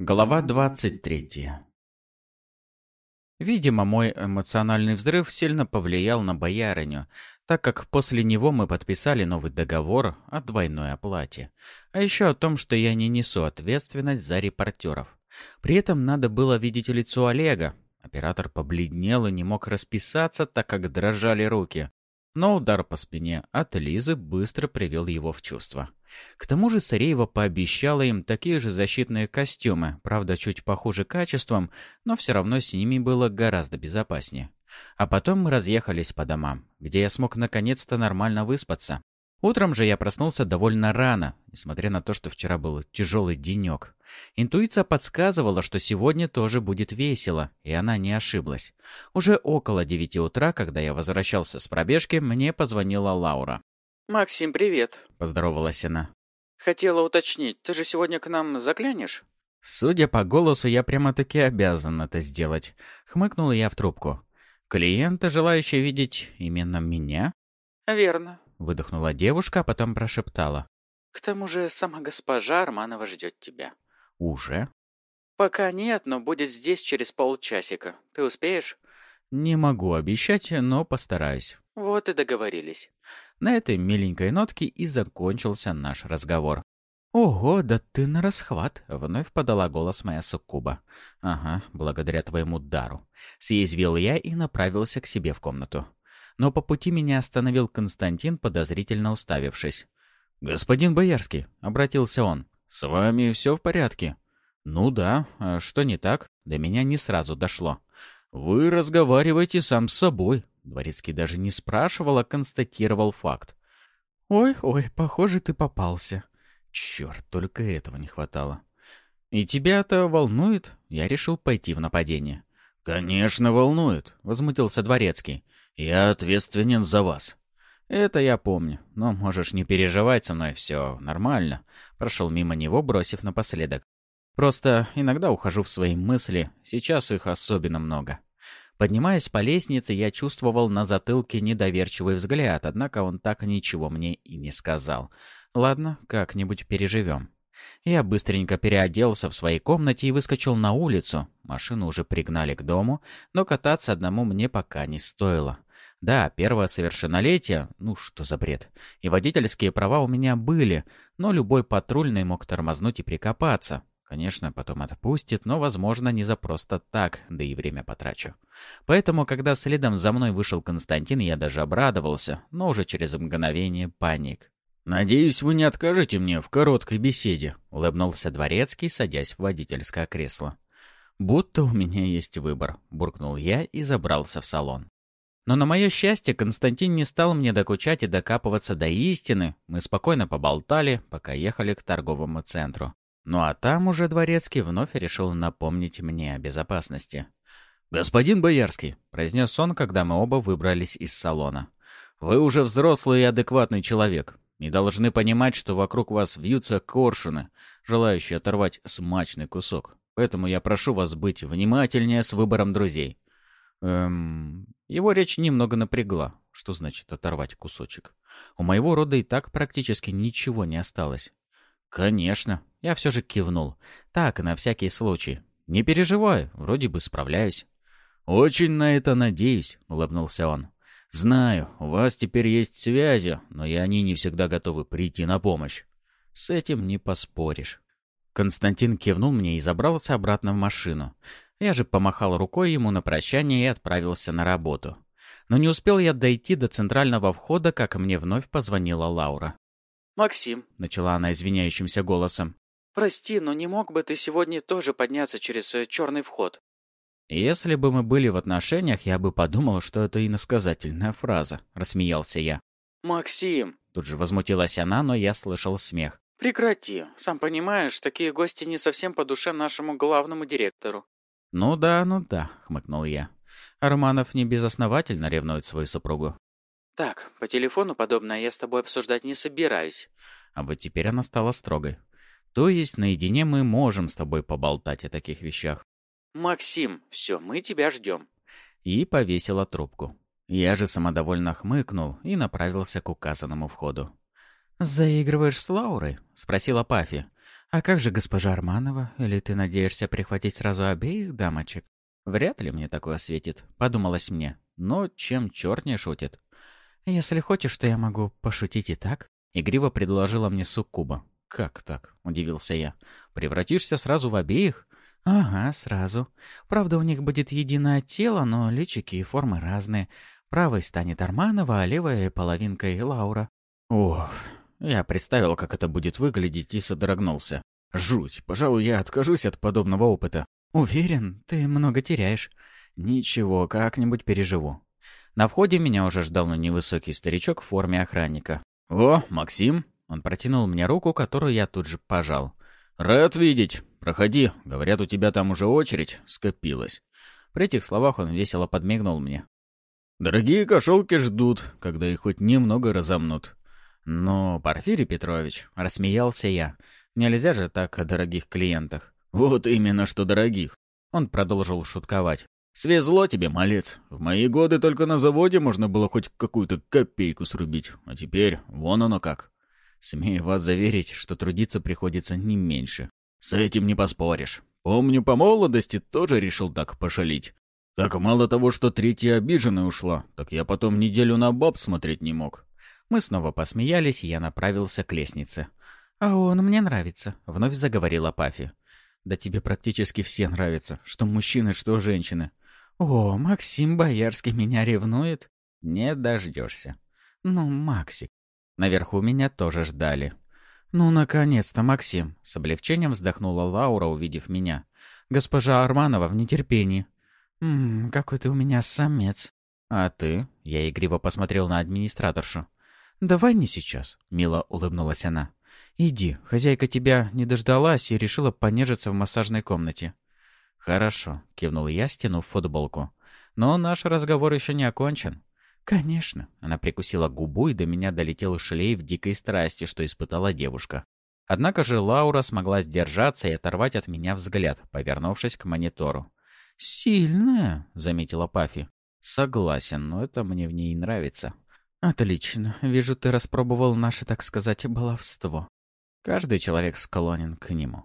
Глава 23 Видимо, мой эмоциональный взрыв сильно повлиял на боярыню, так как после него мы подписали новый договор о двойной оплате. А еще о том, что я не несу ответственность за репортеров. При этом надо было видеть лицо Олега. Оператор побледнел и не мог расписаться, так как дрожали руки но удар по спине от Лизы быстро привел его в чувство. К тому же Сареева пообещала им такие же защитные костюмы, правда, чуть похуже качеством, но все равно с ними было гораздо безопаснее. А потом мы разъехались по домам, где я смог наконец-то нормально выспаться. Утром же я проснулся довольно рано, несмотря на то, что вчера был тяжелый денек. Интуиция подсказывала, что сегодня тоже будет весело, и она не ошиблась. Уже около девяти утра, когда я возвращался с пробежки, мне позвонила Лаура. «Максим, привет», — поздоровалась она. «Хотела уточнить, ты же сегодня к нам заглянешь?» Судя по голосу, я прямо-таки обязан это сделать. Хмыкнул я в трубку. «Клиента, желающий видеть именно меня?» «Верно», Выдохнула девушка, а потом прошептала. «К тому же сама госпожа Арманова ждет тебя». «Уже?» «Пока нет, но будет здесь через полчасика. Ты успеешь?» «Не могу обещать, но постараюсь». «Вот и договорились». На этой миленькой нотке и закончился наш разговор. «Ого, да ты на расхват!» — вновь подала голос моя суккуба. «Ага, благодаря твоему дару». Съязвил я и направился к себе в комнату но по пути меня остановил Константин, подозрительно уставившись. «Господин Боярский», — обратился он, — «с вами все в порядке?» «Ну да, а что не так?» До меня не сразу дошло. «Вы разговариваете сам с собой». Дворецкий даже не спрашивал, а констатировал факт. «Ой-ой, похоже, ты попался». Черт, только этого не хватало. «И тебя это волнует?» Я решил пойти в нападение. «Конечно, волнует», — возмутился Дворецкий. «Я ответственен за вас». «Это я помню, но можешь не переживать со мной, все нормально», — прошел мимо него, бросив напоследок. «Просто иногда ухожу в свои мысли, сейчас их особенно много». Поднимаясь по лестнице, я чувствовал на затылке недоверчивый взгляд, однако он так ничего мне и не сказал. «Ладно, как-нибудь переживем». Я быстренько переоделся в своей комнате и выскочил на улицу. Машину уже пригнали к дому, но кататься одному мне пока не стоило. Да, первое совершеннолетие, ну что за бред. И водительские права у меня были, но любой патрульный мог тормознуть и прикопаться. Конечно, потом отпустит, но, возможно, не за просто так, да и время потрачу. Поэтому, когда следом за мной вышел Константин, я даже обрадовался, но уже через мгновение паник. «Надеюсь, вы не откажете мне в короткой беседе», — улыбнулся Дворецкий, садясь в водительское кресло. «Будто у меня есть выбор», — буркнул я и забрался в салон. Но на мое счастье Константин не стал мне докучать и докапываться до истины. Мы спокойно поболтали, пока ехали к торговому центру. Ну а там уже Дворецкий вновь решил напомнить мне о безопасности. «Господин Боярский», — произнес он, когда мы оба выбрались из салона, — «вы уже взрослый и адекватный человек и должны понимать, что вокруг вас вьются коршуны, желающие оторвать смачный кусок. Поэтому я прошу вас быть внимательнее с выбором друзей. Эм, его речь немного напрягла. Что значит оторвать кусочек? У моего рода и так практически ничего не осталось. Конечно, я все же кивнул. Так, на всякий случай. Не переживай, вроде бы справляюсь. Очень на это надеюсь, улыбнулся он. Знаю, у вас теперь есть связи, но и они не всегда готовы прийти на помощь. С этим не поспоришь. Константин кивнул мне и забрался обратно в машину. Я же помахал рукой ему на прощание и отправился на работу. Но не успел я дойти до центрального входа, как мне вновь позвонила Лаура. «Максим», — начала она извиняющимся голосом. «Прости, но не мог бы ты сегодня тоже подняться через э, черный вход?» «Если бы мы были в отношениях, я бы подумал, что это иносказательная фраза», — рассмеялся я. «Максим!» — тут же возмутилась она, но я слышал смех. «Прекрати. Сам понимаешь, такие гости не совсем по душе нашему главному директору. «Ну да, ну да», — хмыкнул я. Романов не безосновательно ревнует свою супругу. «Так, по телефону подобное я с тобой обсуждать не собираюсь». А вот теперь она стала строгой. То есть наедине мы можем с тобой поболтать о таких вещах. «Максим, все, мы тебя ждем». И повесила трубку. Я же самодовольно хмыкнул и направился к указанному входу. «Заигрываешь с Лаурой?» — спросила Пафи. «А как же госпожа Арманова? Или ты надеешься прихватить сразу обеих дамочек?» «Вряд ли мне такое светит», — подумалось мне. «Но чем черт не шутит?» «Если хочешь, то я могу пошутить и так», — игриво предложила мне суккуба. «Как так?» — удивился я. «Превратишься сразу в обеих?» «Ага, сразу. Правда, у них будет единое тело, но личики и формы разные. Правой станет Арманова, а левая — половинкой Лаура». «Ох, я представил, как это будет выглядеть, и содрогнулся. Жуть. Пожалуй, я откажусь от подобного опыта. Уверен, ты много теряешь. Ничего, как-нибудь переживу. На входе меня уже ждал невысокий старичок в форме охранника. «О, Максим!» Он протянул мне руку, которую я тут же пожал. «Рад видеть. Проходи. Говорят, у тебя там уже очередь скопилась». При этих словах он весело подмигнул мне. «Дорогие кошелки ждут, когда их хоть немного разомнут. «Но, Порфирий Петрович», — рассмеялся я, — «нельзя же так о дорогих клиентах». «Вот именно что дорогих». Он продолжил шутковать. «Свезло тебе, малец. В мои годы только на заводе можно было хоть какую-то копейку срубить. А теперь вон оно как. Смею вас заверить, что трудиться приходится не меньше. С этим не поспоришь. Помню, по молодости тоже решил так пошалить. Так мало того, что третья обиженная ушла, так я потом неделю на баб смотреть не мог. Мы снова посмеялись, и я направился к лестнице. «А он мне нравится», — вновь заговорила Пафи. «Да тебе практически все нравятся, что мужчины, что женщины». «О, Максим Боярский меня ревнует?» «Не дождешься». «Ну, Максик». Наверху меня тоже ждали. «Ну, наконец-то, Максим!» — с облегчением вздохнула Лаура, увидев меня. «Госпожа Арманова в нетерпении». «Ммм, какой ты у меня самец». «А ты?» — я игриво посмотрел на администраторшу. «Давай не сейчас», — мило улыбнулась она. «Иди, хозяйка тебя не дождалась и решила понежиться в массажной комнате». «Хорошо», — кивнул я, стянув футболку. «Но наш разговор еще не окончен». «Конечно». Она прикусила губу, и до меня долетел шлейф дикой страсти, что испытала девушка. Однако же Лаура смогла сдержаться и оторвать от меня взгляд, повернувшись к монитору. «Сильная», — заметила Пафи. «Согласен, но это мне в ней нравится». «Отлично. Вижу, ты распробовал наше, так сказать, баловство. Каждый человек склонен к нему».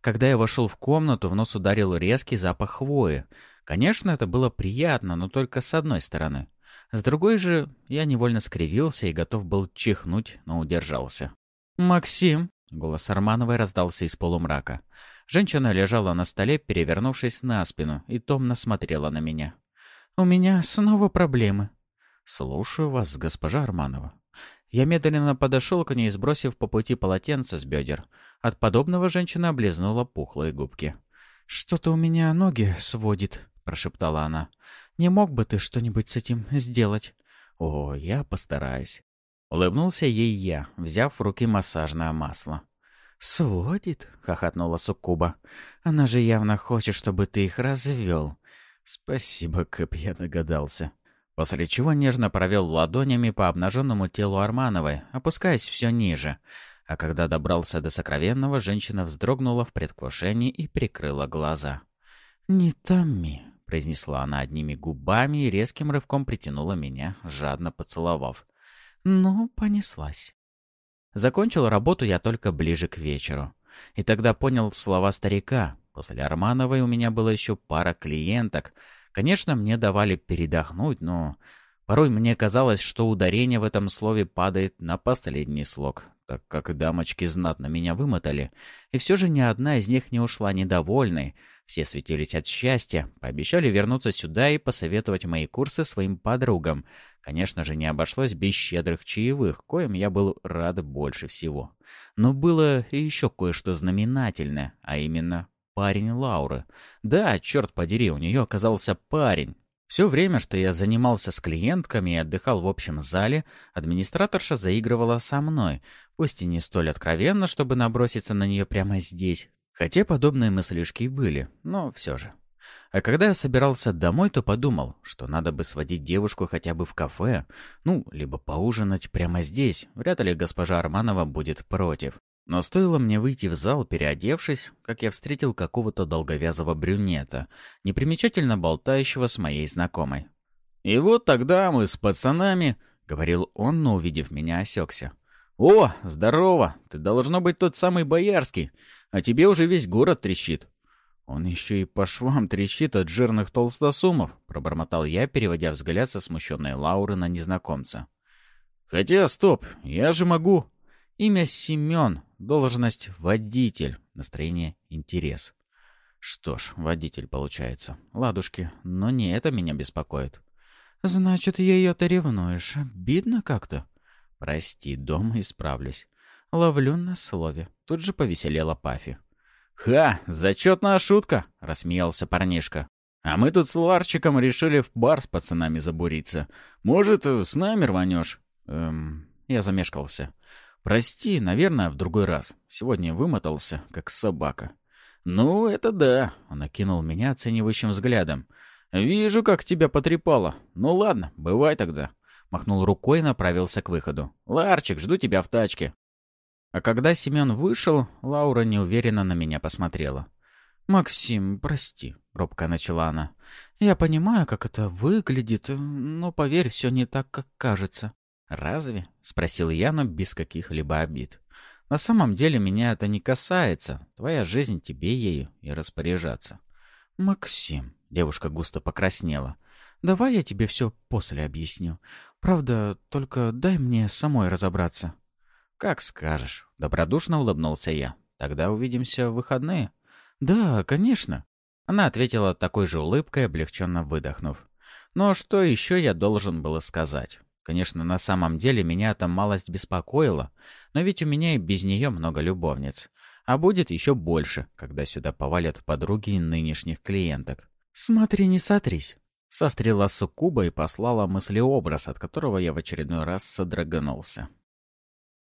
Когда я вошел в комнату, в нос ударил резкий запах хвои. Конечно, это было приятно, но только с одной стороны. С другой же, я невольно скривился и готов был чихнуть, но удержался. «Максим!» — голос Армановой раздался из полумрака. Женщина лежала на столе, перевернувшись на спину, и томно смотрела на меня. «У меня снова проблемы. «Слушаю вас, госпожа Арманова». Я медленно подошел к ней, сбросив по пути полотенце с бедер. От подобного женщина облизнула пухлые губки. «Что-то у меня ноги сводит», — прошептала она. «Не мог бы ты что-нибудь с этим сделать?» «О, я постараюсь». Улыбнулся ей я, взяв в руки массажное масло. «Сводит?» — хохотнула Суккуба. «Она же явно хочет, чтобы ты их развел». «Спасибо, Кэп, я догадался». После чего нежно провел ладонями по обнаженному телу Армановой, опускаясь все ниже. А когда добрался до сокровенного, женщина вздрогнула в предвкушении и прикрыла глаза. «Не томи», — произнесла она одними губами и резким рывком притянула меня, жадно поцеловав. «Ну, понеслась». Закончил работу я только ближе к вечеру. И тогда понял слова старика. После Армановой у меня было еще пара клиенток — Конечно, мне давали передохнуть, но порой мне казалось, что ударение в этом слове падает на последний слог, так как дамочки знатно меня вымотали, и все же ни одна из них не ушла недовольной. Все светились от счастья, пообещали вернуться сюда и посоветовать мои курсы своим подругам. Конечно же, не обошлось без щедрых чаевых, коим я был рад больше всего. Но было еще кое-что знаменательное, а именно парень Лауры. Да, черт подери, у нее оказался парень. Все время, что я занимался с клиентками и отдыхал в общем зале, администраторша заигрывала со мной, пусть и не столь откровенно, чтобы наброситься на нее прямо здесь. Хотя подобные мыслишки и были, но все же. А когда я собирался домой, то подумал, что надо бы сводить девушку хотя бы в кафе, ну, либо поужинать прямо здесь. Вряд ли госпожа Арманова будет против. Но стоило мне выйти в зал, переодевшись, как я встретил какого-то долговязого брюнета, непримечательно болтающего с моей знакомой. «И вот тогда мы с пацанами...» — говорил он, но, увидев меня, осекся. «О, здорово! Ты должно быть тот самый Боярский, а тебе уже весь город трещит». «Он еще и по швам трещит от жирных толстосумов», — пробормотал я, переводя взгляд со смущенной Лауры на незнакомца. «Хотя, стоп, я же могу...» Имя Семен, должность водитель, настроение интерес. Что ж, водитель получается. Ладушки, но не это меня беспокоит. Значит, ее-то ревнуешь. Бедно как-то. Прости, дома исправлюсь. Ловлю на слове. Тут же повеселела Пафи. «Ха, зачетная шутка!» — рассмеялся парнишка. «А мы тут с Ларчиком решили в бар с пацанами забуриться. Может, с нами рванешь?» Эм, я замешкался. «Прости, наверное, в другой раз. Сегодня вымотался, как собака». «Ну, это да», — он окинул меня оценивающим взглядом. «Вижу, как тебя потрепало. Ну ладно, бывай тогда». Махнул рукой и направился к выходу. «Ларчик, жду тебя в тачке». А когда Семен вышел, Лаура неуверенно на меня посмотрела. «Максим, прости», — робко начала она. «Я понимаю, как это выглядит, но, поверь, все не так, как кажется». «Разве?» — спросил я, но без каких-либо обид. «На самом деле меня это не касается. Твоя жизнь тебе ею и распоряжаться». «Максим», — девушка густо покраснела, — «давай я тебе все после объясню. Правда, только дай мне самой разобраться». «Как скажешь», — добродушно улыбнулся я. «Тогда увидимся в выходные». «Да, конечно». Она ответила такой же улыбкой, облегченно выдохнув. «Но что еще я должен был сказать?» Конечно, на самом деле меня эта малость беспокоила, но ведь у меня и без нее много любовниц. А будет еще больше, когда сюда повалят подруги нынешних клиенток. «Смотри, не сотрись!» Сострела суккуба и послала мыслеобраз, от которого я в очередной раз содроганулся.